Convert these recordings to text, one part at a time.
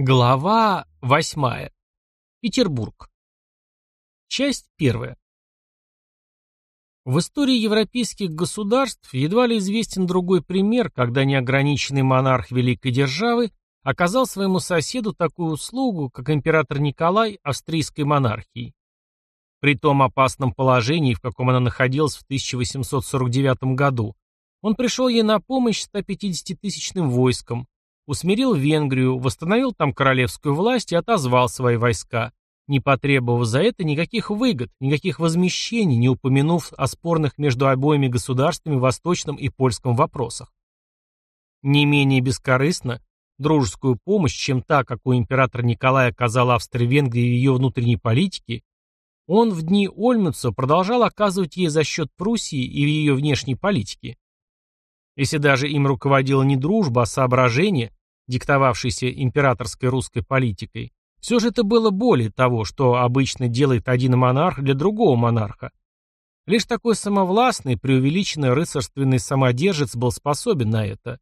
Глава восьмая. Петербург. Часть первая. В истории европейских государств едва ли известен другой пример, когда неограниченный монарх великой державы оказал своему соседу такую услугу, как император Николай австрийской монархии. При том опасном положении, в каком она находилась в 1849 году, он пришел ей на помощь 150-тысячным войском, усмирил Венгрию, восстановил там королевскую власть и отозвал свои войска, не потребовав за это никаких выгод, никаких возмещений, не упомянув о спорных между обоими государствами восточном и польском вопросах. Не менее бескорыстно, дружескую помощь, чем та, какую император Николай оказал Австро-Венгрии в ее внутренней политике, он в дни Ольмюца продолжал оказывать ей за счет Пруссии и ее внешней политике. Если даже им руководила не дружба, а соображение, диктовавшейся императорской русской политикой, все же это было более того, что обычно делает один монарх для другого монарха. Лишь такой самовластный, преувеличенный рыцарственный самодержец был способен на это.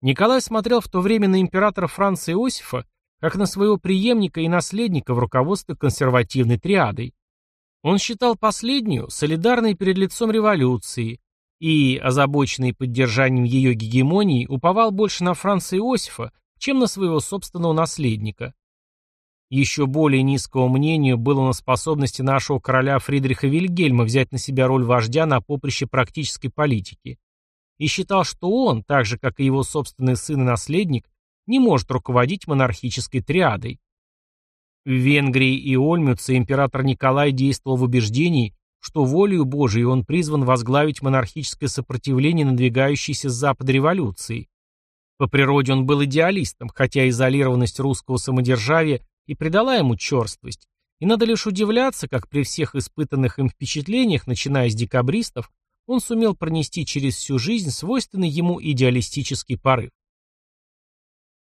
Николай смотрел в то время на императора Франца Иосифа как на своего преемника и наследника в руководстве консервативной триадой. Он считал последнюю солидарной перед лицом революции, и, озабоченный поддержанием ее гегемонии, уповал больше на Франца Иосифа, чем на своего собственного наследника. Еще более низкого мнению было на способности нашего короля Фридриха Вильгельма взять на себя роль вождя на поприще практической политики. И считал, что он, так же как и его собственный сын и наследник, не может руководить монархической триадой. В Венгрии и Ольмюце император Николай действовал в убеждении, что волею Божией он призван возглавить монархическое сопротивление надвигающейся с запада революции. По природе он был идеалистом, хотя изолированность русского самодержавия и придала ему черствость. И надо лишь удивляться, как при всех испытанных им впечатлениях, начиная с декабристов, он сумел пронести через всю жизнь свойственный ему идеалистический порыв.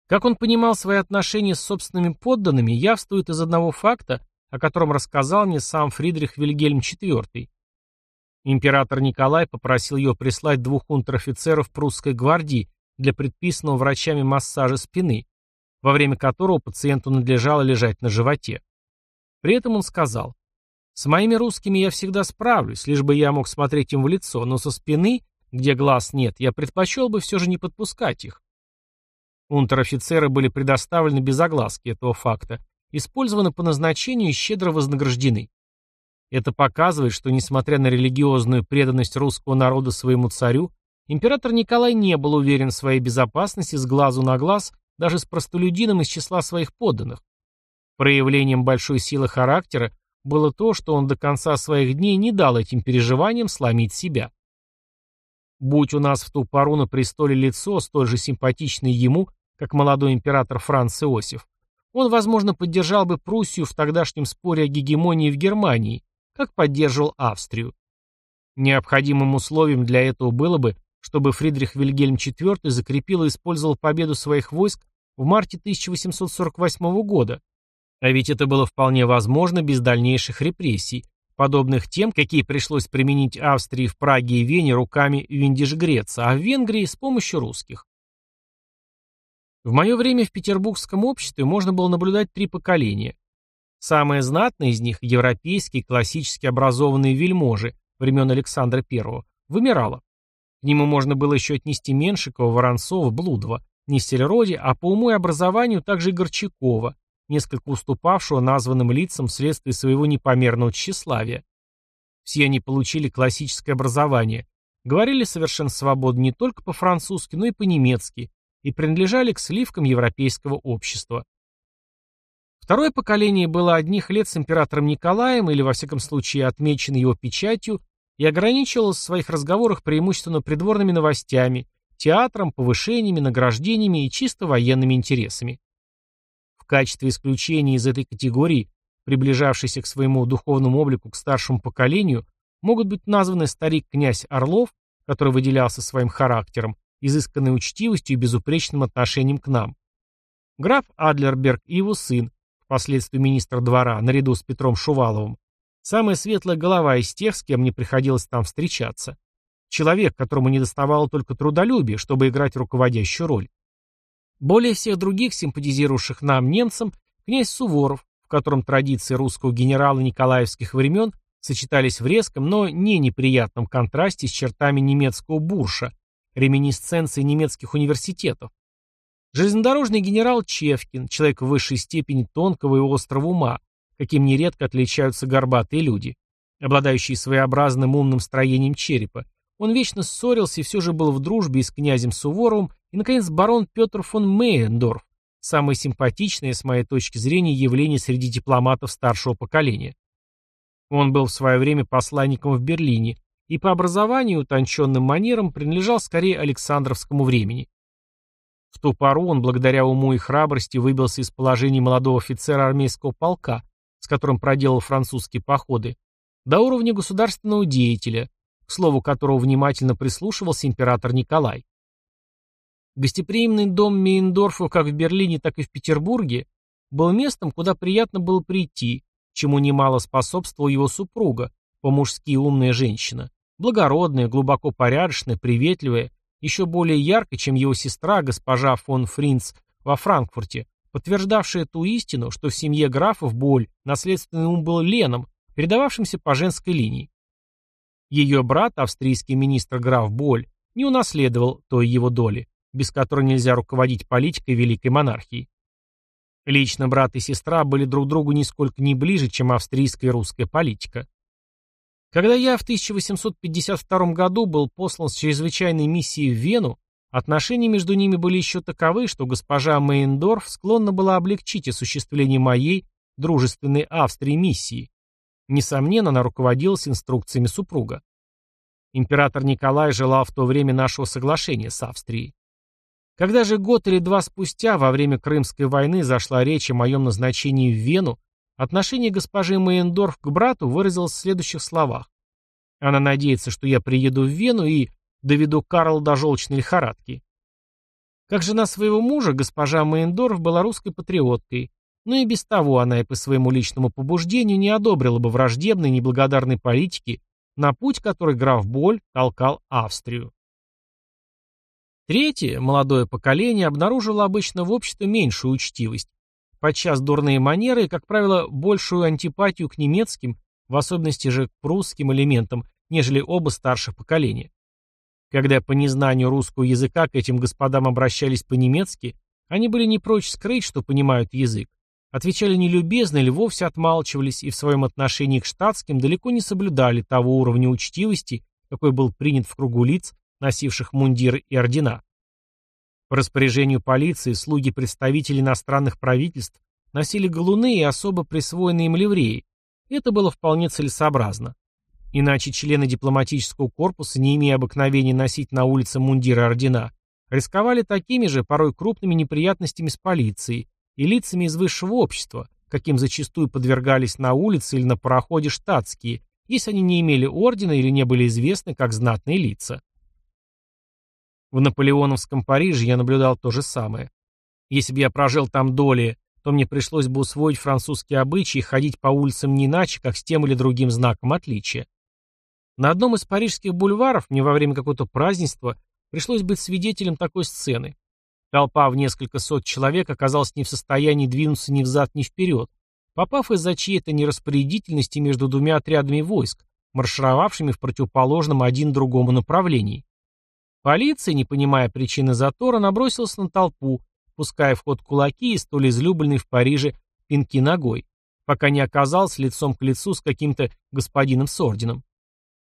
Как он понимал свои отношения с собственными подданными, явствует из одного факта, о котором рассказал мне сам Фридрих Вильгельм IV. Император Николай попросил ее прислать двух унтер-офицеров прусской гвардии для предписанного врачами массажа спины, во время которого пациенту надлежало лежать на животе. При этом он сказал, «С моими русскими я всегда справлюсь, лишь бы я мог смотреть им в лицо, но со спины, где глаз нет, я предпочел бы все же не подпускать их». Унтер-офицеры были предоставлены без огласки этого факта, использованы по назначению и щедро вознаграждены. Это показывает, что, несмотря на религиозную преданность русского народа своему царю, император Николай не был уверен в своей безопасности с глазу на глаз даже с простолюдином из числа своих подданных. Проявлением большой силы характера было то, что он до конца своих дней не дал этим переживаниям сломить себя. Будь у нас в ту пору на престоле лицо, столь же симпатичное ему, как молодой император Франц Иосиф, он, возможно, поддержал бы Пруссию в тогдашнем споре о гегемонии в Германии, как поддерживал Австрию. Необходимым условием для этого было бы, чтобы Фридрих Вильгельм IV закрепил и использовал победу своих войск в марте 1848 года, а ведь это было вполне возможно без дальнейших репрессий, подобных тем, какие пришлось применить Австрии в Праге и Вене руками Виндишгреца, а в Венгрии с помощью русских. В мое время в петербургском обществе можно было наблюдать три поколения. Самое знатное из них, европейские, классически образованные вельможи времен Александра I, вымирало. К нему можно было еще отнести Меншикова, Воронцова, Блудова, не Стелероди, а по уму и образованию также и Горчакова, несколько уступавшего названным лицам вследствие своего непомерного тщеславия. Все они получили классическое образование, говорили совершенно свободно не только по-французски, но и по-немецки, и принадлежали к сливкам европейского общества. Второе поколение было одних лет с императором Николаем или, во всяком случае, отмечено его печатью и ограничивалось в своих разговорах преимущественно придворными новостями, театром, повышениями, награждениями и чисто военными интересами. В качестве исключения из этой категории, приближавшейся к своему духовному облику к старшему поколению, могут быть названы старик-князь Орлов, который выделялся своим характером, изысканной учтивостью и безупречным отношением к нам. Граф Адлерберг и его сын, впоследствии министр двора, наряду с Петром Шуваловым, самая светлая голова из тех, с кем мне приходилось там встречаться. Человек, которому не доставало только трудолюбия, чтобы играть руководящую роль. Более всех других симпатизировавших нам немцам князь Суворов, в котором традиции русского генерала николаевских времен сочетались в резком, но не неприятном контрасте с чертами немецкого бурша, реминисценцией немецких университетов. Железнодорожный генерал Чевкин, человек в высшей степени тонкого и острого ума, каким нередко отличаются горбатые люди, обладающие своеобразным умным строением черепа. Он вечно ссорился и все же был в дружбе с князем Суворовым, и, наконец, барон Петр фон Мейендорф, самое симпатичное, с моей точки зрения, явление среди дипломатов старшего поколения. Он был в свое время посланником в Берлине и по образованию утонченным манерам принадлежал скорее Александровскому времени. В ту пору он, благодаря уму и храбрости, выбился из положения молодого офицера армейского полка, с которым проделал французские походы, до уровня государственного деятеля, к слову которого внимательно прислушивался император Николай. Гостеприимный дом Мейндорфа как в Берлине, так и в Петербурге был местом, куда приятно было прийти, чему немало способствовала его супруга, по-мужски умная женщина, благородная, глубоко порядочная, приветливая, еще более ярко, чем его сестра, госпожа фон Фринц во Франкфурте, подтверждавшая ту истину, что в семье графов Боль наследственный ум был Леном, передававшимся по женской линии. Ее брат, австрийский министр граф Боль, не унаследовал той его доли, без которой нельзя руководить политикой великой монархии. Лично брат и сестра были друг другу нисколько не ближе, чем австрийская и русская политика. Когда я в 1852 году был послан с чрезвычайной миссией в Вену, отношения между ними были еще таковы, что госпожа Мейндорф склонна была облегчить осуществление моей, дружественной Австрии миссии. Несомненно, она руководилась инструкциями супруга. Император Николай желал в то время нашего соглашения с Австрией. Когда же год или два спустя, во время Крымской войны, зашла речь о моем назначении в Вену, отношение госпожи Мейендорф к брату выразилось в следующих словах. Она надеется, что я приеду в Вену и доведу Карла до желчной лихорадки. Как жена своего мужа, госпожа Мейндорф была русской патриоткой, но и без того она и по своему личному побуждению не одобрила бы враждебной неблагодарной политики, на путь который граф Боль толкал Австрию. Третье, молодое поколение, обнаружило обычно в обществе меньшую учтивость, подчас дурные манеры и, как правило, большую антипатию к немецким, в особенности же к прусским элементам, нежели оба старших поколения. Когда по незнанию русского языка к этим господам обращались по-немецки, они были не прочь скрыть, что понимают язык, отвечали нелюбезно или вовсе отмалчивались и в своем отношении к штатским далеко не соблюдали того уровня учтивости, какой был принят в кругу лиц, носивших мундиры и ордена. По распоряжению полиции слуги представителей иностранных правительств носили галуны и особо присвоенные им ливреи. Это было вполне целесообразно. Иначе члены дипломатического корпуса, не имея обыкновения носить на улице мундиры ордена, рисковали такими же, порой крупными неприятностями с полицией и лицами из высшего общества, каким зачастую подвергались на улице или на пароходе штатские, если они не имели ордена или не были известны как знатные лица. В наполеоновском Париже я наблюдал то же самое. Если бы я прожил там доли, то мне пришлось бы усвоить французские обычаи и ходить по улицам не иначе, как с тем или другим знаком отличия. На одном из парижских бульваров мне во время какого-то празднества пришлось быть свидетелем такой сцены. Толпа в несколько сот человек оказалась не в состоянии двинуться ни взад, ни вперед, попав из-за чьей-то нераспорядительности между двумя отрядами войск, маршировавшими в противоположном один другому направлении. Полиция, не понимая причины затора, набросилась на толпу, пуская в ход кулаки и столь излюбленный в Париже пинки ногой, пока не оказался лицом к лицу с каким-то господином с орденом.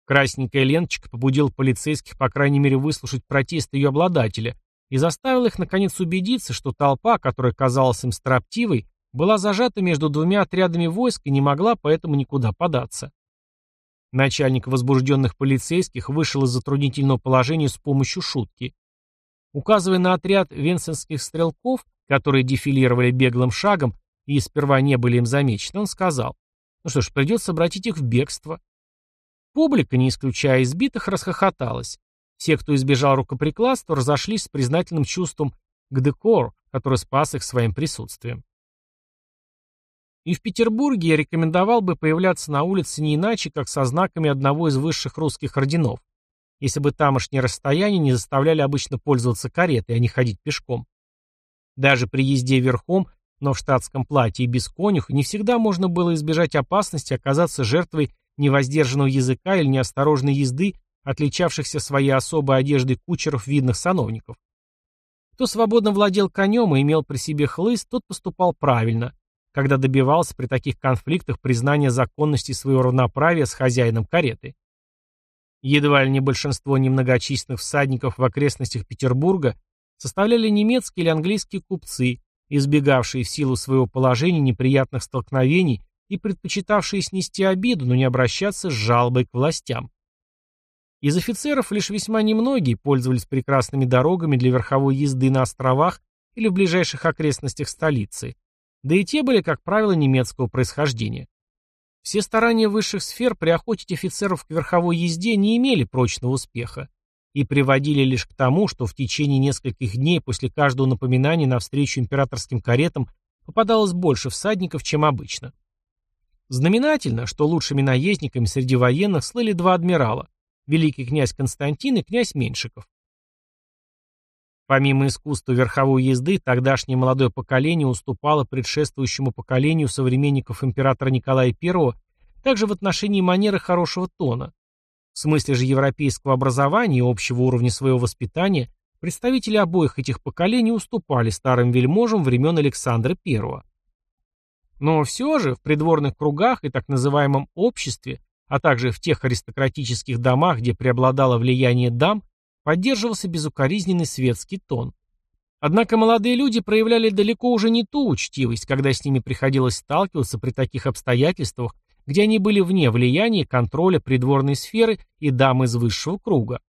Красненькая ленточка побудил полицейских, по крайней мере, выслушать протест ее обладателя и заставил их, наконец, убедиться, что толпа, которая казалась им строптивой, была зажата между двумя отрядами войск и не могла поэтому никуда податься. Начальник возбужденных полицейских вышел из затруднительного положения с помощью шутки. Указывая на отряд венсенских стрелков, которые дефилировали беглым шагом и сперва не были им замечены, он сказал, ну что ж, придется обратить их в бегство. Публика, не исключая избитых, расхохоталась. Все, кто избежал рукоприкладства, разошлись с признательным чувством к декор, который спас их своим присутствием. И в Петербурге я рекомендовал бы появляться на улице не иначе, как со знаками одного из высших русских орденов, если бы тамошние расстояния не заставляли обычно пользоваться каретой, а не ходить пешком. Даже при езде верхом, но в штатском платье и без конюха, не всегда можно было избежать опасности оказаться жертвой невоздержанного языка или неосторожной езды, отличавшихся своей особой одеждой кучеров видных сановников. Кто свободно владел конем и имел при себе хлыст, тот поступал правильно, когда добивался при таких конфликтах признания законности своего равноправия с хозяином кареты. Едва ли не большинство немногочисленных всадников в окрестностях Петербурга составляли немецкие или английские купцы, избегавшие в силу своего положения неприятных столкновений и предпочитавшие снести обиду, но не обращаться с жалобой к властям. Из офицеров лишь весьма немногие пользовались прекрасными дорогами для верховой езды на островах или в ближайших окрестностях столицы, да и те были, как правило, немецкого происхождения. Все старания высших сфер приохотить офицеров к верховой езде не имели прочного успеха и приводили лишь к тому, что в течение нескольких дней после каждого напоминания навстречу императорским каретам попадалось больше всадников, чем обычно. Знаменательно, что лучшими наездниками среди военных слыли два адмирала – великий князь Константин и князь Меньшиков. Помимо искусства верховой езды, тогдашнее молодое поколение уступало предшествующему поколению современников императора Николая I также в отношении манеры хорошего тона. В смысле же европейского образования и общего уровня своего воспитания представители обоих этих поколений уступали старым вельможам времен Александра I. Но все же в придворных кругах и так называемом обществе, а также в тех аристократических домах, где преобладало влияние дам, поддерживался безукоризненный светский тон. Однако молодые люди проявляли далеко уже не ту учтивость, когда с ними приходилось сталкиваться при таких обстоятельствах, где они были вне влияния контроля придворной сферы и дам из высшего круга.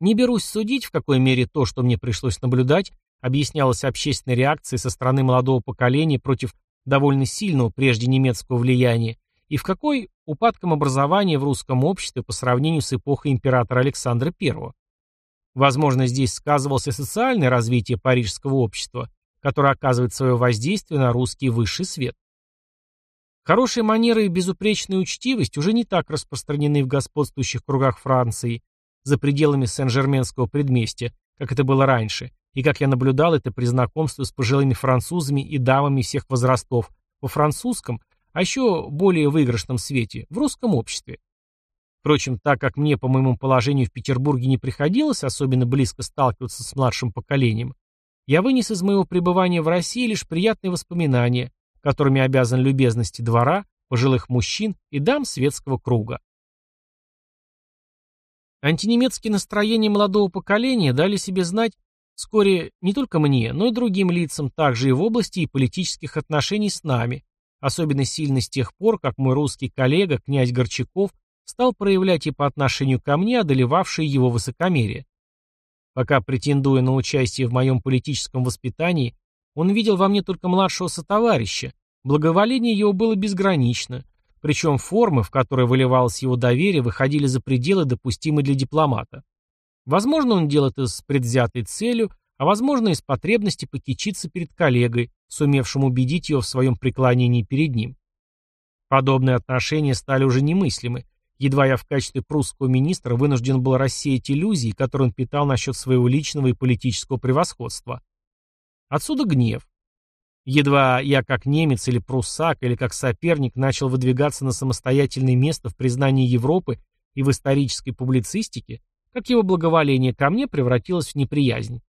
Не берусь судить, в какой мере то, что мне пришлось наблюдать, объяснялось общественной реакцией со стороны молодого поколения против довольно сильного прежде немецкого влияния, и в какой упадком образования в русском обществе по сравнению с эпохой императора Александра I. Возможно, здесь сказывался социальное развитие парижского общества, которое оказывает свое воздействие на русский высший свет. Хорошие манеры и безупречная учтивость уже не так распространены в господствующих кругах Франции, за пределами Сен-Жерменского предместья, как это было раньше, и как я наблюдал это при знакомстве с пожилыми французами и дамами всех возрастов, по французском, а еще более выигрышном свете, в русском обществе. Впрочем, так как мне по моему положению в Петербурге не приходилось особенно близко сталкиваться с младшим поколением, я вынес из моего пребывания в России лишь приятные воспоминания, которыми обязан любезности двора, пожилых мужчин и дам светского круга. Антинемецкие настроения молодого поколения дали себе знать вскоре не только мне, но и другим лицам, также и в области и политических отношений с нами, особенно сильно с тех пор, как мой русский коллега, князь Горчаков, стал проявлять и по отношению ко мне одолевавшее его высокомерие. Пока претендуя на участие в моем политическом воспитании, он видел во мне только младшего сотоварища, благоволение его было безгранично, причем формы, в которые выливалось его доверие, выходили за пределы, допустимые для дипломата. Возможно, он делал это с предвзятой целью, а возможно, из потребности покичиться перед коллегой, сумевшим убедить ее в своем преклонении перед ним. Подобные отношения стали уже немыслимы. Едва я в качестве прусского министра вынужден был рассеять иллюзии, которые он питал насчет своего личного и политического превосходства. Отсюда гнев. Едва я как немец или пруссак, или как соперник начал выдвигаться на самостоятельное место в признании Европы и в исторической публицистике, как его благоволение ко мне превратилось в неприязнь.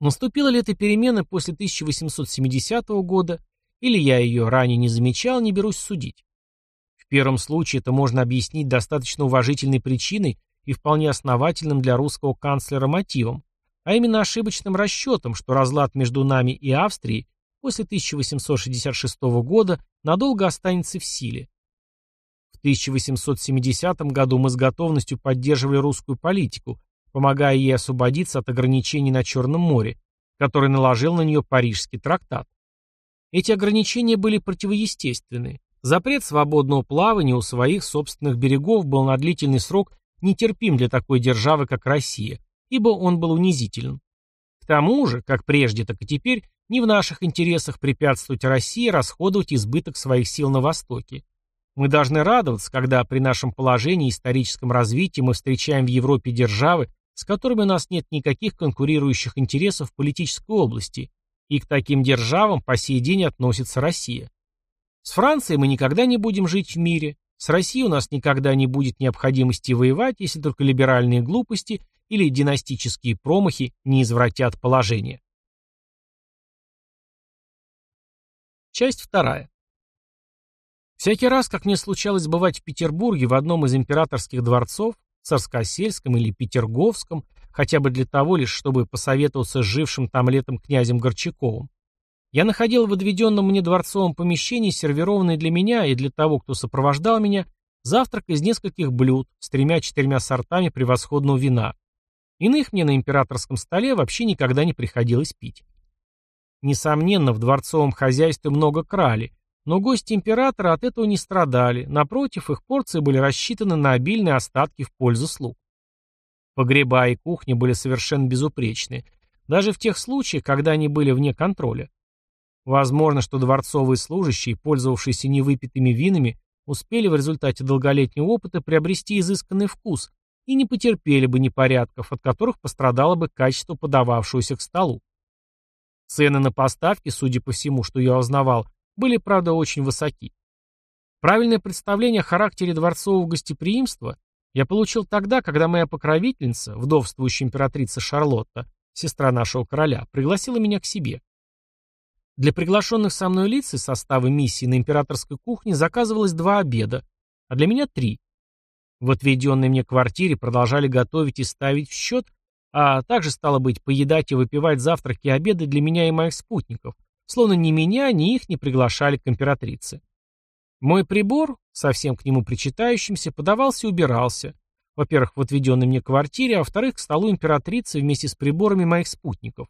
Наступила ли эта перемена после 1870 года, или я ее ранее не замечал, не берусь судить. Первом случае это можно объяснить достаточно уважительной причиной и вполне основательным для русского канцлера мотивом, а именно ошибочным расчетом, что разлад между нами и Австрией после 1866 года надолго останется в силе. В 1870 году мы с готовностью поддерживали русскую политику, помогая ей освободиться от ограничений на Черном море, который наложил на нее Парижский трактат. Эти ограничения были противоестественны. Запрет свободного плавания у своих собственных берегов был на длительный срок нетерпим для такой державы, как Россия, ибо он был унизителен. К тому же, как прежде, так и теперь, не в наших интересах препятствовать России расходовать избыток своих сил на Востоке. Мы должны радоваться, когда при нашем положении и историческом развитии мы встречаем в Европе державы, с которыми у нас нет никаких конкурирующих интересов в политической области, и к таким державам по сей день относится Россия. С Францией мы никогда не будем жить в мире, с Россией у нас никогда не будет необходимости воевать, если только либеральные глупости или династические промахи не извратят положение. Часть вторая. Всякий раз, как мне случалось бывать в Петербурге в одном из императорских дворцов, Царскосельском или Петерговском, хотя бы для того лишь, чтобы посоветоваться с жившим там летом князем Горчаковым, я находил в отведенном мне дворцовом помещении сервированный для меня и для того, кто сопровождал меня, завтрак из нескольких блюд с тремя-четырьмя сортами превосходного вина. Иных мне на императорском столе вообще никогда не приходилось пить. Несомненно, в дворцовом хозяйстве много крали, но гости императора от этого не страдали, напротив, их порции были рассчитаны на обильные остатки в пользу слуг. Погреба и кухня были совершенно безупречны, даже в тех случаях, когда они были вне контроля. Возможно, что дворцовые служащие, пользовавшиеся невыпитыми винами, успели в результате долголетнего опыта приобрести изысканный вкус и не потерпели бы непорядков, от которых пострадало бы качество подававшегося к столу. Цены на поставки, судя по всему, что я узнавал, были, правда, очень высоки. Правильное представление о характере дворцового гостеприимства я получил тогда, когда моя покровительница, вдовствующая императрица Шарлотта, сестра нашего короля, пригласила меня к себе. Для приглашенных со мной лиц из состава миссии на императорской кухне заказывалось два обеда, а для меня три. В отведенной мне квартире продолжали готовить и ставить в счет, а также, стало быть, поедать и выпивать завтраки и обеды для меня и моих спутников, словно ни меня, ни их не приглашали к императрице. Мой прибор, совсем к нему причитающимся, подавался и убирался, во-первых, в отведенной мне квартире, а во-вторых, к столу императрицы вместе с приборами моих спутников.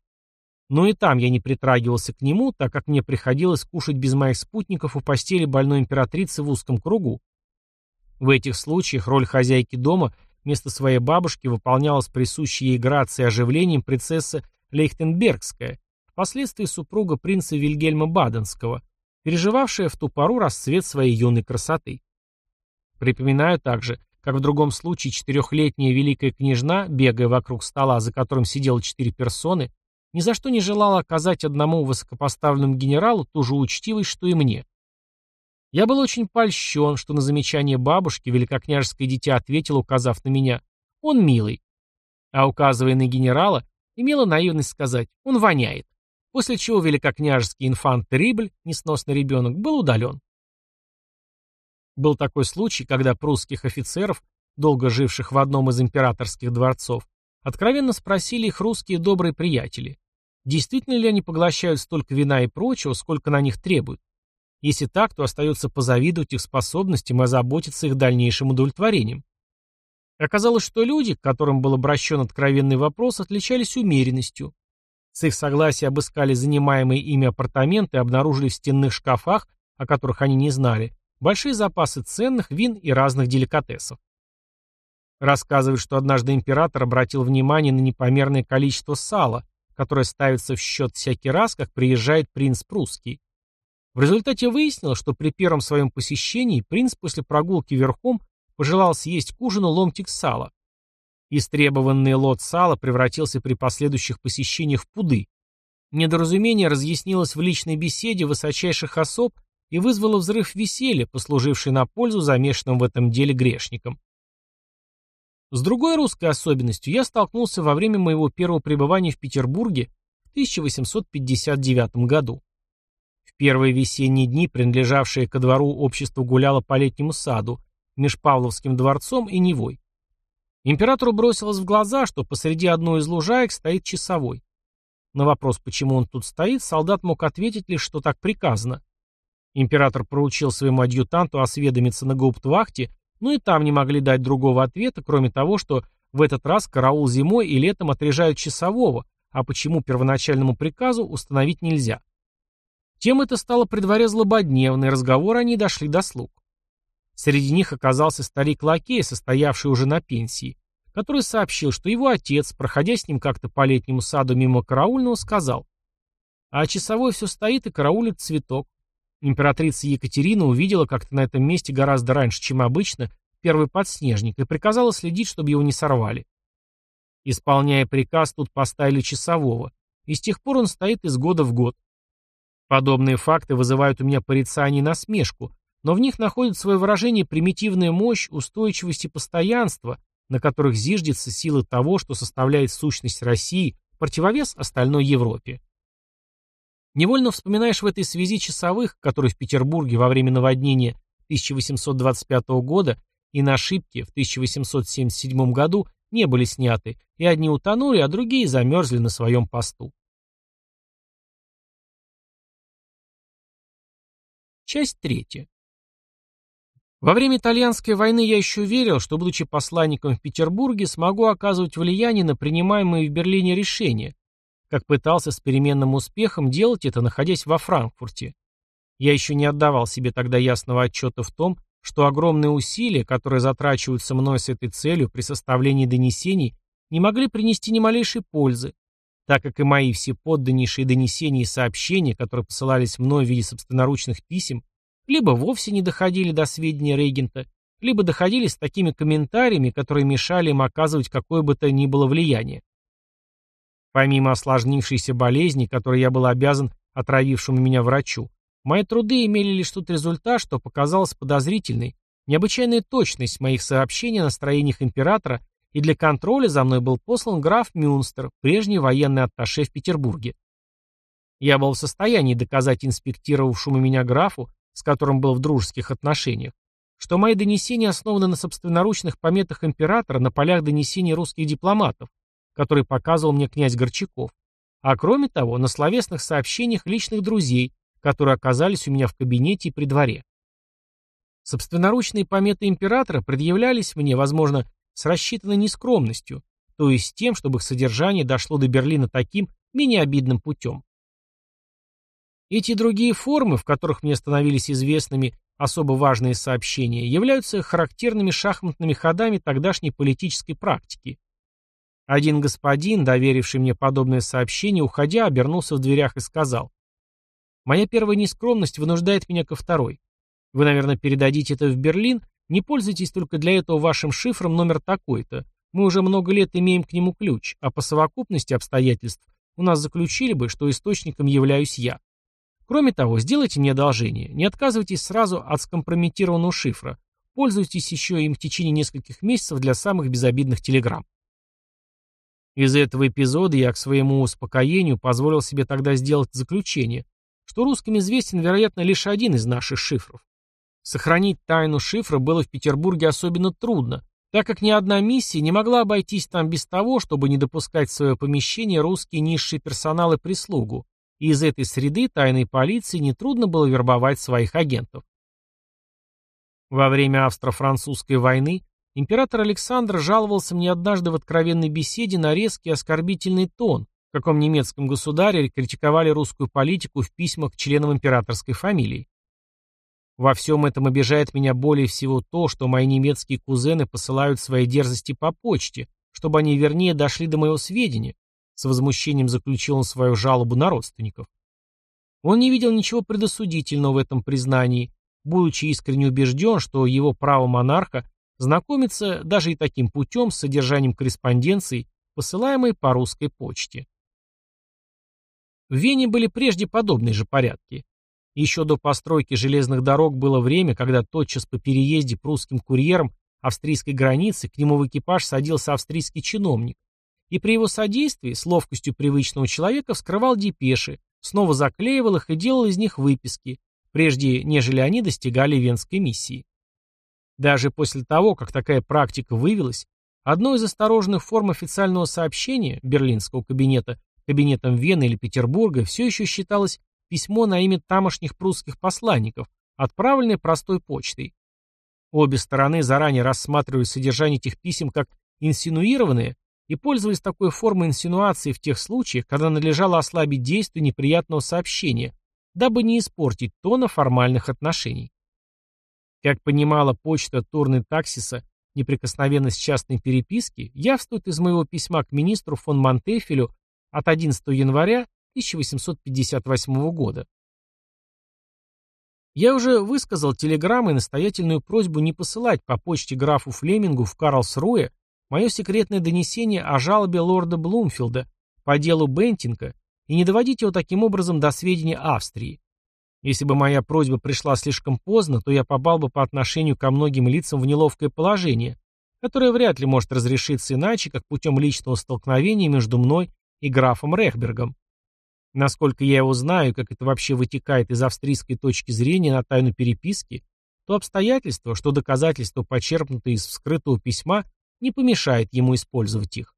Но и там я не притрагивался к нему, так как мне приходилось кушать без моих спутников у постели больной императрицы в узком кругу. В этих случаях роль хозяйки дома вместо своей бабушки выполнялась присущей ей грацией и оживлением принцесса Лейхтенбергская, впоследствии супруга принца Вильгельма Баденского, переживавшая в ту пору расцвет своей юной красоты. Припоминаю также, как в другом случае четырехлетняя великая княжна, бегая вокруг стола, за которым сидело четыре персоны, ни за что не желала оказать одному высокопоставленному генералу ту же учтивость, что и мне. Я был очень польщен, что на замечание бабушки великокняжеское дитя ответило, указав на меня, «Он милый». А указывая на генерала, имела наивность сказать, «Он воняет». После чего великокняжеский инфант Рибль, несносный ребенок, был удален. Был такой случай, когда прусских офицеров, долго живших в одном из императорских дворцов, Откровенно спросили их русские добрые приятели, действительно ли они поглощают столько вина и прочего, сколько на них требуют. Если так, то остается позавидовать их способностям и озаботиться их дальнейшим удовлетворением. Оказалось, что люди, к которым был обращен откровенный вопрос, отличались умеренностью. С их согласия обыскали занимаемые ими апартаменты и обнаружили в стенных шкафах, о которых они не знали, большие запасы ценных вин и разных деликатесов. Рассказывают, что однажды император обратил внимание на непомерное количество сала, которое ставится в счет всякий раз, как приезжает принц прусский. В результате выяснилось, что при первом своем посещении принц после прогулки верхом пожелал съесть к ужину ломтик сала. Истребованный лот сала превратился при последующих посещениях в пуды. Недоразумение разъяснилось в личной беседе высочайших особ и вызвало взрыв веселья, послуживший на пользу замешанным в этом деле грешникам. С другой русской особенностью я столкнулся во время моего первого пребывания в Петербурге в 1859 году. В первые весенние дни, принадлежавшие ко двору общество гуляло по летнему саду, меж Павловским дворцом и Невой. Императору бросилось в глаза, что посреди одной из лужаек стоит часовой. На вопрос, почему он тут стоит, солдат мог ответить лишь, что так приказано. Император поручил своему адъютанту осведомиться на гауптвахте, но и там не могли дать другого ответа, кроме того, что в этот раз караул зимой и летом отряжают часового, а почему первоначальному приказу установить нельзя. Тем это стало при дворе злободневной, разговоры они дошли до слуг. Среди них оказался старик-лакей, состоявший уже на пенсии, который сообщил, что его отец, проходя с ним как-то по летнему саду мимо караульного, сказал, а часовой все стоит и караулит цветок. Императрица Екатерина увидела как-то на этом месте гораздо раньше, чем обычно, первый подснежник и приказала следить, чтобы его не сорвали. Исполняя приказ, тут поставили часового, и с тех пор он стоит из года в год. Подобные факты вызывают у меня порицание и насмешку, но в них находит свое выражение примитивная мощь, устойчивость и постоянство, на которых зиждется сила того, что составляет сущность России, противовес остальной Европе. Невольно вспоминаешь в этой связи часовых, которые в Петербурге во время наводнения 1825 года и на ошибке в 1877 году не были сняты, и одни утонули, а другие замерзли на своем посту. Часть третья. Во время итальянской войны я еще верил, что, будучи посланником в Петербурге, смогу оказывать влияние на принимаемые в Берлине решения, как пытался с переменным успехом делать это, находясь во Франкфурте. Я еще не отдавал себе тогда ясного отчета в том, что огромные усилия, которые затрачиваются мной с этой целью при составлении донесений, не могли принести ни малейшей пользы, так как и мои все подданнейшие донесения и сообщения, которые посылались мной в виде собственноручных писем, либо вовсе не доходили до сведения регента, либо доходили с такими комментариями, которые мешали им оказывать какое бы то ни было влияние. Помимо осложнившейся болезни, которой я был обязан отравившему меня врачу, мои труды имели лишь тот результат, что показалось подозрительной, необычайная точность моих сообщений о настроениях императора, и для контроля за мной был послан граф Мюнстер, прежний военный атташе в Петербурге. Я был в состоянии доказать инспектировавшему меня графу, с которым был в дружеских отношениях, что мои донесения основаны на собственноручных пометах императора на полях донесений русских дипломатов, которые показывал мне князь Горчаков, а кроме того, на словесных сообщениях личных друзей, которые оказались у меня в кабинете и при дворе. Собственноручные пометы императора предъявлялись мне, возможно, с рассчитанной нескромностью, то есть тем, чтобы их содержание дошло до Берлина таким, менее обидным путем. Эти другие формы, в которых мне становились известными особо важные сообщения, являются характерными шахматными ходами тогдашней политической практики. Один господин, доверивший мне подобное сообщение, уходя, обернулся в дверях и сказал, «Моя первая нескромность вынуждает меня ко второй. Вы, наверное, передадите это в Берлин, не пользуйтесь только для этого вашим шифром номер такой-то. Мы уже много лет имеем к нему ключ, а по совокупности обстоятельств у нас заключили бы, что источником являюсь я. Кроме того, сделайте мне одолжение. Не отказывайтесь сразу от скомпрометированного шифра. Пользуйтесь еще им в течение нескольких месяцев для самых безобидных телеграмм. Из этого эпизода я к своему успокоению позволил себе тогда сделать заключение, что русским известен, вероятно, лишь один из наших шифров. Сохранить тайну шифра было в Петербурге особенно трудно, так как ни одна миссия не могла обойтись там без того, чтобы не допускать в свое помещение русские низшие персонал и прислугу, и из этой среды тайной полиции нетрудно было вербовать своих агентов. Во время австро-французской войны император Александр жаловался мне однажды в откровенной беседе на резкий оскорбительный тон, в каком немецком государе критиковали русскую политику в письмах к членам императорской фамилии. Во всем этом обижает меня более всего то, что мои немецкие кузены посылают свои дерзости по почте, чтобы они вернее дошли до моего сведения, с возмущением заключил он свою жалобу на родственников. Он не видел ничего предосудительного в этом признании, будучи искренне убежден, что его право монарха знакомиться даже и таким путем с содержанием корреспонденции, посылаемой по русской почте. В Вене были прежде подобные же порядки. Еще до постройки железных дорог было время, когда тотчас по переезде прусским курьером австрийской границы к нему в экипаж садился австрийский чиновник, и при его содействии с ловкостью привычного человека вскрывал депеши, снова заклеивал их и делал из них выписки, прежде нежели они достигали венской миссии. Даже после того, как такая практика вывелась, одной из осторожных форм официального сообщения берлинского кабинета кабинетом Вены или Петербурга все еще считалось письмо на имя тамошних прусских посланников, отправленное простой почтой. Обе стороны заранее рассматривали содержание этих писем как инсинуированные и пользовались такой формой инсинуации в тех случаях, когда надлежало ослабить действие неприятного сообщения, дабы не испортить тона формальных отношений. Как понимала почта Турны Таксиса, неприкосновенность частной переписки явствует из моего письма к министру фон Монтефелю от 11 января 1858 года. Я уже высказал телеграммой настоятельную просьбу не посылать по почте графу Флемингу в Карлсруэ мое секретное донесение о жалобе лорда Блумфилда по делу Бентинга и не доводить его таким образом до сведения Австрии. Если бы моя просьба пришла слишком поздно, то я попал бы по отношению ко многим лицам в неловкое положение, которое вряд ли может разрешиться иначе, как путем личного столкновения между мной и графом Рехбергом. Насколько я его знаю, как это вообще вытекает из австрийской точки зрения на тайну переписки, то обстоятельство, что доказательства, почерпнутые из вскрытого письма, не помешает ему использовать их.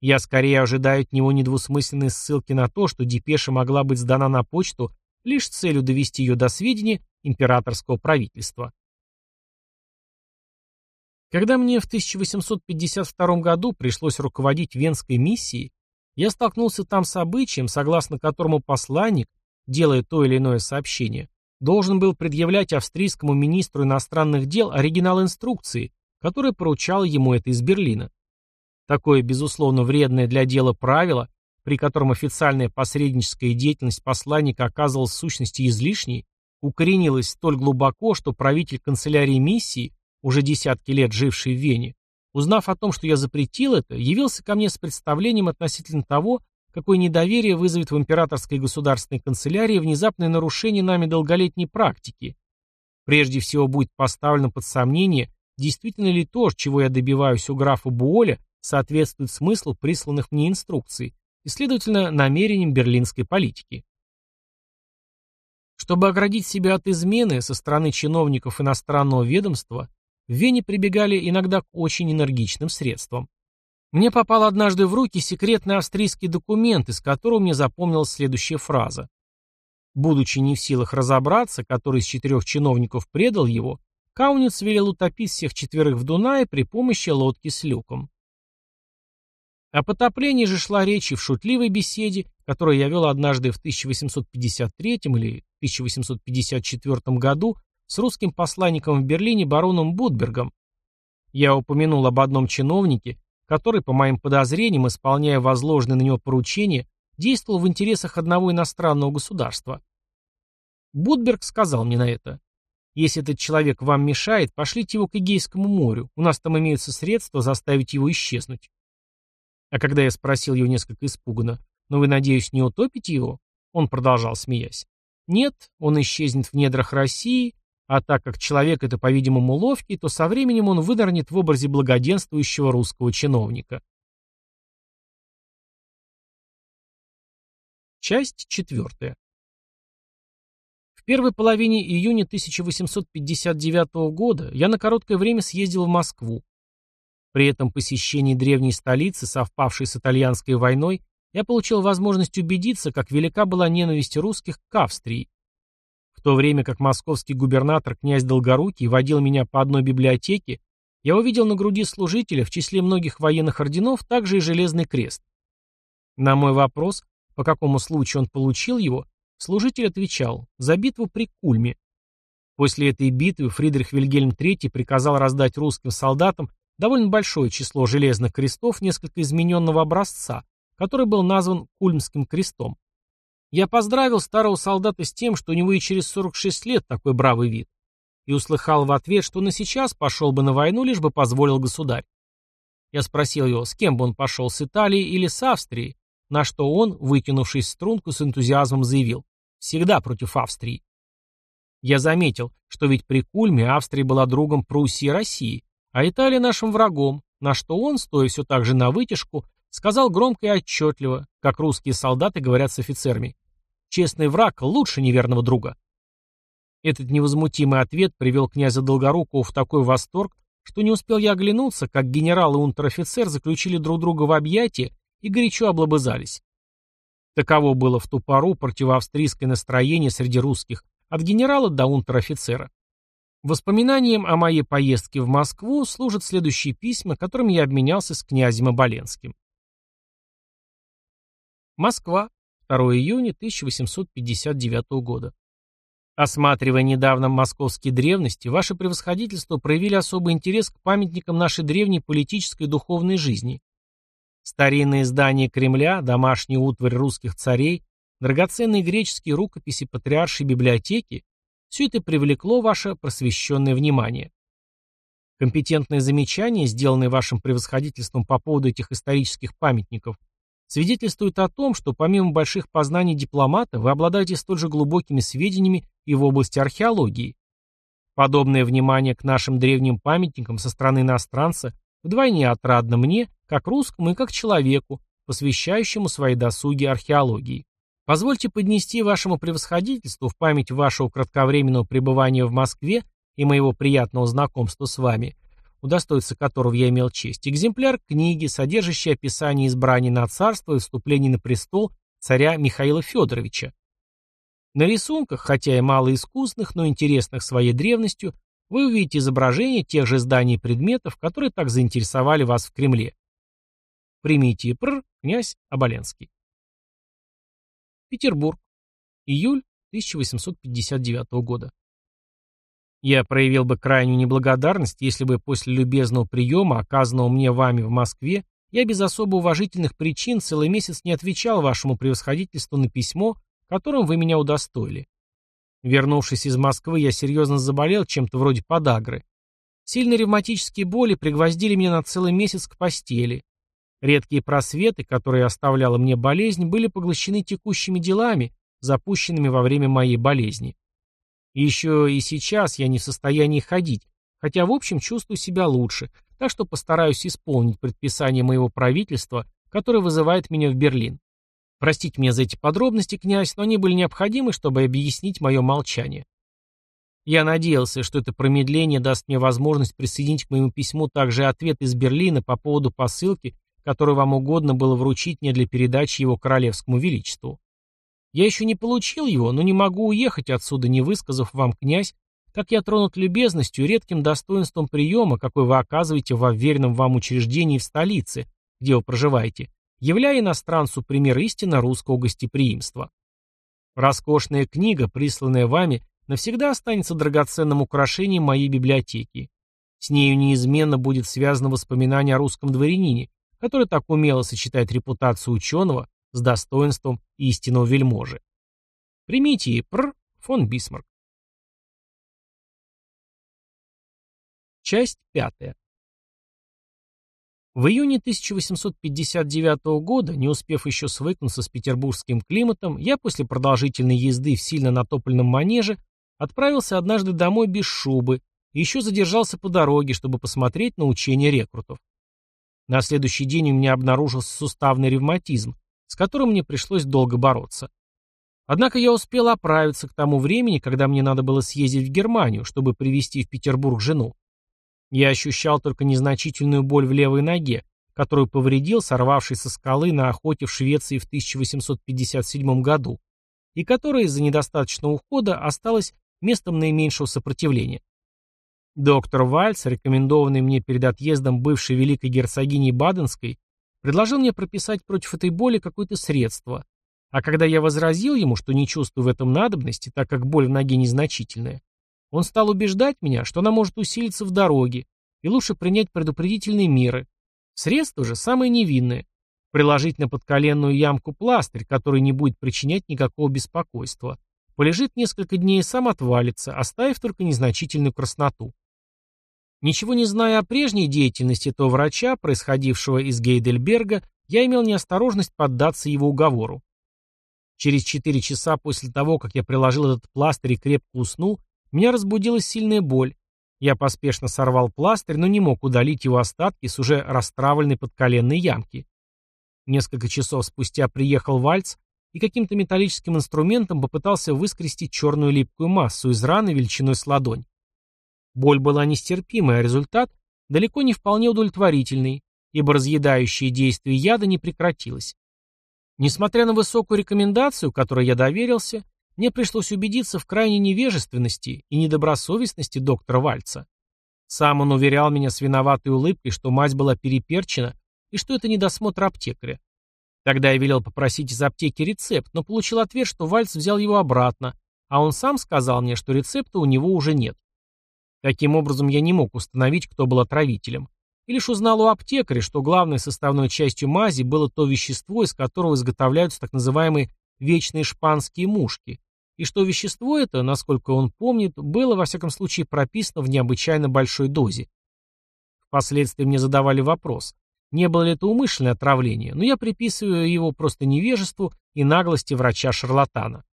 Я скорее ожидаю от него недвусмысленной ссылки на то, что депеша могла быть сдана на почту лишь целью довести ее до сведения императорского правительства. Когда мне в 1852 году пришлось руководить Венской миссией, я столкнулся там с обычаем, согласно которому посланник, делая то или иное сообщение, должен был предъявлять австрийскому министру иностранных дел оригинал инструкции, которая поручала ему это из Берлина. Такое, безусловно, вредное для дела правило, при котором официальная посредническая деятельность посланника оказывалась в сущности излишней, укоренилось столь глубоко, что правитель канцелярии миссии, уже десятки лет живший в Вене, узнав о том, что я запретил это, явился ко мне с представлением относительно того, какое недоверие вызовет в императорской государственной канцелярии внезапное нарушение нами долголетней практики. Прежде всего будет поставлено под сомнение, действительно ли то, чего я добиваюсь у графа Буоля, соответствует смыслу присланных мне инструкций и, следовательно, намерениям берлинской политики. Чтобы оградить себя от измены со стороны чиновников иностранного ведомства, в Вене прибегали иногда к очень энергичным средствам. Мне попал однажды в руки секретный австрийский документ, из которого мне запомнилась следующая фраза. Будучи не в силах разобраться, который из четырех чиновников предал его, Кауниц велел утопить всех четверых в Дунае при помощи лодки с люком. О потоплении же шла речь и в шутливой беседе, которую я вел однажды в 1853 или 1854 году с русским посланником в Берлине бароном Будбергом. Я упомянул об одном чиновнике, который, по моим подозрениям, исполняя возложенные на него поручения, действовал в интересах одного иностранного государства. Будберг сказал мне на это, «Если этот человек вам мешает, пошлите его к Эгейскому морю, у нас там имеются средства заставить его исчезнуть». А когда я спросил его несколько испуганно, «Но вы, надеюсь, не утопите его?» Он продолжал, смеясь. «Нет, он исчезнет в недрах России, а так как человек это, по-видимому, ловкий, то со временем он вынырнет в образе благоденствующего русского чиновника». Часть четвертая. В первой половине июня 1859 года я на короткое время съездил в Москву, при этом посещении древней столицы, совпавшей с итальянской войной, я получил возможность убедиться, как велика была ненависть русских к Австрии. В то время как московский губернатор князь Долгорукий водил меня по одной библиотеке, я увидел на груди служителя в числе многих военных орденов также и железный крест. На мой вопрос, по какому случаю он получил его, служитель отвечал «за битву при Кульме». После этой битвы Фридрих Вильгельм III приказал раздать русским солдатам довольно большое число железных крестов несколько измененного образца, который был назван Кульмским крестом. Я поздравил старого солдата с тем, что у него и через 46 лет такой бравый вид, и услыхал в ответ, что и сейчас пошел бы на войну, лишь бы позволил государь. Я спросил его, с кем бы он пошел, с Италией или с Австрией, на что он, выкинувшись в струнку, с энтузиазмом заявил «Всегда против Австрии». Я заметил, что ведь при Кульме Австрия была другом Пруссии и России, а Италия нашим врагом, на что он, стоя все так же на вытяжку, сказал громко и отчетливо, как русские солдаты говорят с офицерами, «Честный враг лучше неверного друга». Этот невозмутимый ответ привел князя Долгорукова в такой восторг, что не успел я оглянуться, как генерал и унтер-офицер заключили друг друга в объятия и горячо облобызались. Таково было в ту пору противоавстрийское настроение среди русских, от генерала до унтер-офицера. Воспоминанием о моей поездке в Москву служат следующие письма, которыми я обменялся с князем Оболенским. Москва, 2 июня 1859 года. Осматривая недавно московские древности, ваше превосходительство проявили особый интерес к памятникам нашей древней политической и духовной жизни. Старинные здания Кремля, домашний утварь русских царей, драгоценные греческие рукописи патриаршей библиотеки все это привлекло ваше просвещенное внимание. Компетентные замечания, сделанные вашим превосходительством по поводу этих исторических памятников, свидетельствуют о том, что помимо больших познаний дипломата, вы обладаете столь же глубокими сведениями и в области археологии. Подобное внимание к нашим древним памятникам со стороны иностранца вдвойне отрадно мне, как русскому и как человеку, посвящающему свои досуги археологии. Позвольте поднести вашему превосходительству в память вашего кратковременного пребывания в Москве и моего приятного знакомства с вами, удостоиться которого я имел честь, экземпляр книги, содержащий описание избрания на царство и вступления на престол царя Михаила Федоровича. На рисунках, хотя и малоискусных, но интересных своей древностью, вы увидите изображения тех же зданий и предметов, которые так заинтересовали вас в Кремле. Примите пр. князь Оболенский. Петербург. Июль 1859 года. Я проявил бы крайнюю неблагодарность, если бы после любезного приема, оказанного мне вами в Москве, я без особо уважительных причин целый месяц не отвечал вашему превосходительству на письмо, которым вы меня удостоили. Вернувшись из Москвы, я серьезно заболел чем-то вроде подагры. Сильные ревматические боли пригвоздили меня на целый месяц к постели. Редкие просветы, которые оставляла мне болезнь, были поглощены текущими делами, запущенными во время моей болезни. Еще и сейчас я не в состоянии ходить, хотя в общем чувствую себя лучше, так что постараюсь исполнить предписание моего правительства, которое вызывает меня в Берлин. Простите меня за эти подробности, князь, но они были необходимы, чтобы объяснить мое молчание. Я надеялся, что это промедление даст мне возможность присоединить к моему письму также ответ из Берлина по поводу посылки, который вам угодно было вручить мне для передачи его королевскому величеству. Я еще не получил его, но не могу уехать отсюда, не высказав вам, князь, как я тронут любезностью и редким достоинством приема, какой вы оказываете в уверенном вам учреждении в столице, где вы проживаете, являя иностранцу пример истинно русского гостеприимства. Роскошная книга, присланная вами, навсегда останется драгоценным украшением моей библиотеки. С нею неизменно будет связано воспоминание о русском дворянине, который так умело сочетает репутацию ученого с достоинством истинного вельможи. Примите и пр. фон Бисмарк. Часть пятая. В июне 1859 года, не успев еще свыкнуться с петербургским климатом, я после продолжительной езды в сильно натопленном манеже отправился однажды домой без шубы и еще задержался по дороге, чтобы посмотреть на учения рекрутов. На следующий день у меня обнаружился суставный ревматизм, с которым мне пришлось долго бороться. Однако я успел оправиться к тому времени, когда мне надо было съездить в Германию, чтобы привезти в Петербург жену. Я ощущал только незначительную боль в левой ноге, которую повредил сорвавший со скалы на охоте в Швеции в 1857 году, и которая из-за недостаточного ухода осталась местом наименьшего сопротивления. Доктор Вальц, рекомендованный мне перед отъездом бывшей великой герцогини Баденской, предложил мне прописать против этой боли какое-то средство. А когда я возразил ему, что не чувствую в этом надобности, так как боль в ноге незначительная, он стал убеждать меня, что она может усилиться в дороге, и лучше принять предупредительные меры. Средство же самое невинное – приложить на подколенную ямку пластырь, который не будет причинять никакого беспокойства. Полежит несколько дней и сам отвалится, оставив только незначительную красноту. Ничего не зная о прежней деятельности этого врача, происходившего из Гейдельберга, я имел неосторожность поддаться его уговору. Через четыре часа после того, как я приложил этот пластырь и крепко уснул, меня разбудила сильная боль. Я поспешно сорвал пластырь, но не мог удалить его остатки с уже расстравленной подколенной ямки. Несколько часов спустя приехал Вальц и каким-то металлическим инструментом попытался выскрести черную липкую массу из раны величиной с ладонь. Боль была нестерпимой, а результат далеко не вполне удовлетворительный, ибо разъедающее действие яда не прекратилось. Несмотря на высокую рекомендацию, которой я доверился, мне пришлось убедиться в крайней невежественности и недобросовестности доктора Вальца. Сам он уверял меня с виноватой улыбкой, что мать была переперчена и что это недосмотр аптекаря. Тогда я велел попросить из аптеки рецепт, но получил ответ, что Вальц взял его обратно, а он сам сказал мне, что рецепта у него уже нет. Таким образом, я не мог установить, кто был отравителем. И лишь узнал у аптекаря, что главной составной частью мази было то вещество, из которого изготовляются так называемые вечные шпанские мушки, и что вещество это, насколько он помнит, было во всяком случае прописано в необычайно большой дозе. Впоследствии мне задавали вопрос, не было ли это умышленное отравление, но я приписываю его просто невежеству и наглости врача-шарлатана.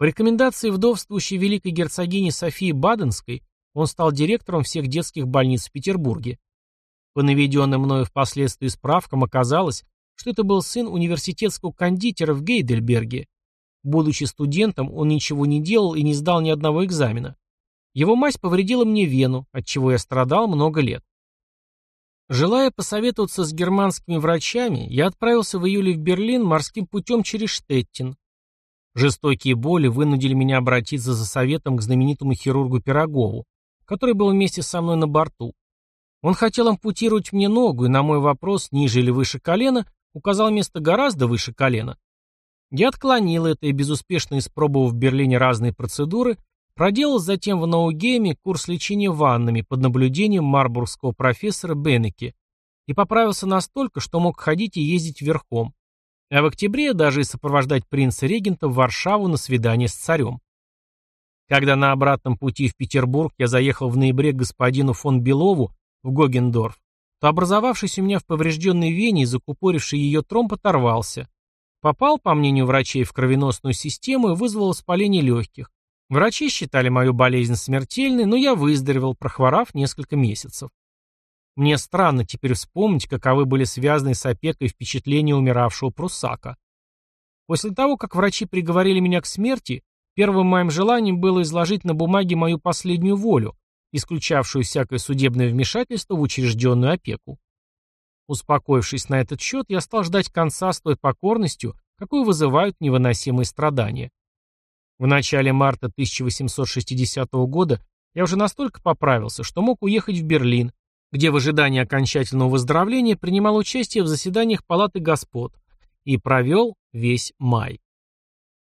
По рекомендации вдовствующей великой герцогини Софии Баденской он стал директором всех детских больниц в Петербурге. По наведенным мною впоследствии справкам оказалось, что это был сын университетского кондитера в Гейдельберге. Будучи студентом, он ничего не делал и не сдал ни одного экзамена. Его мать повредила мне вену, от чего я страдал много лет. Желая посоветоваться с германскими врачами, я отправился в июле в Берлин морским путем через Штеттин. Жестокие боли вынудили меня обратиться за советом к знаменитому хирургу Пирогову, который был вместе со мной на борту. Он хотел ампутировать мне ногу, и на мой вопрос, ниже или выше колена, указал место гораздо выше колена. Я отклонил это и, безуспешно испробовав в Берлине разные процедуры, Проделал затем в Наугейме курс лечения ваннами под наблюдением марбургского профессора Беннеки и поправился настолько, что мог ходить и ездить верхом, а в октябре даже и сопровождать принца-регента в Варшаву на свидание с царем. Когда на обратном пути в Петербург я заехал в ноябре к господину фон Белову в Гогендорф, то образовавшийся у меня в поврежденной вене и закупоривший ее тромб оторвался. Попал, по мнению врачей, в кровеносную систему и вызвал воспаление легких, Врачи считали мою болезнь смертельной, но я выздоровел, прохворав несколько месяцев. Мне странно теперь вспомнить, каковы были связаны с опекой впечатления умиравшего пруссака. После того, как врачи приговорили меня к смерти, первым моим желанием было изложить на бумаге мою последнюю волю, исключавшую всякое судебное вмешательство в учрежденную опеку. Успокоившись на этот счет, я стал ждать конца с той покорностью, какую вызывают невыносимые страдания. В начале марта 1860 года я уже настолько поправился, что мог уехать в Берлин, где в ожидании окончательного выздоровления принимал участие в заседаниях Палаты господ и провел весь май.